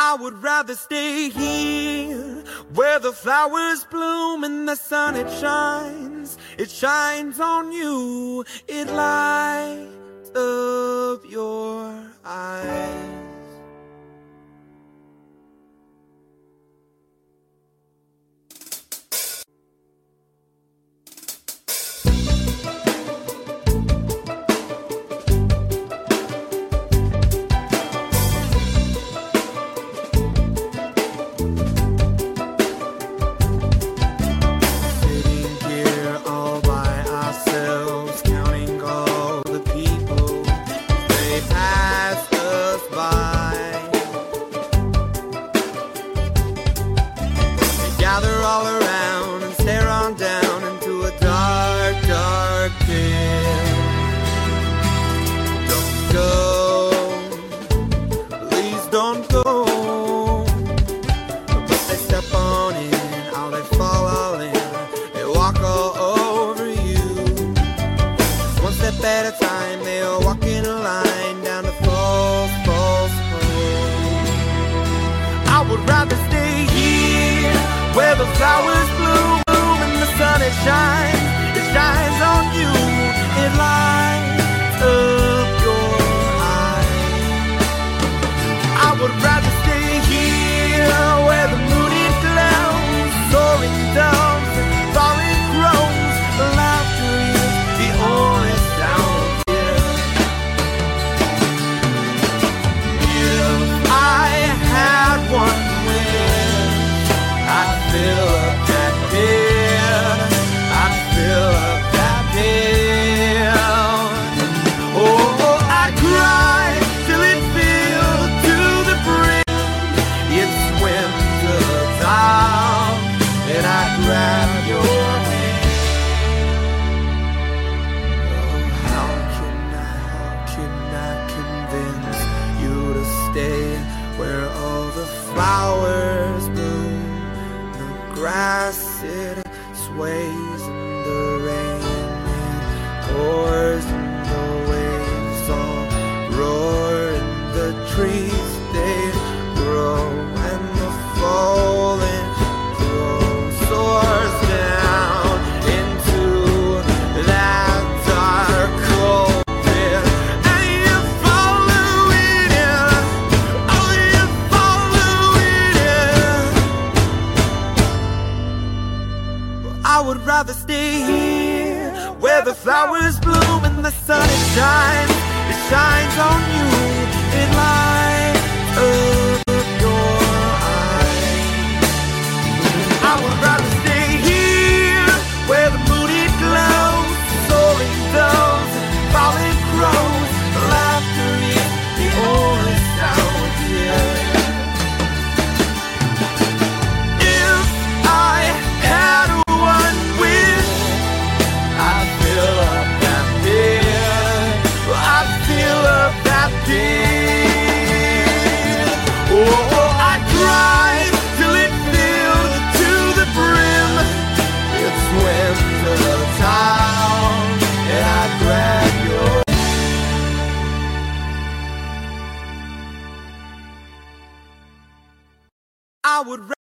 I would rather stay here where the flowers bloom and the sun it shines. It shines on you, it lights up your eyes. All around and stare on down into a dark, dark pit. Don't go, please don't go. But they step on in, how they fall all in. They walk all over you. One step at a time, they'll walk in a line down the false, false road. I would rather stay the flowers bloom and the sun it shines. Where all the flowers bloom? The grass it sways in the rain, it pours and the waves all roar and the trees they grow I would rather stay here where the flowers bloom and the sun shines. It shines on you. Oh, oh I'd cry till it to the brim. It swam to and I'd grab your. I would.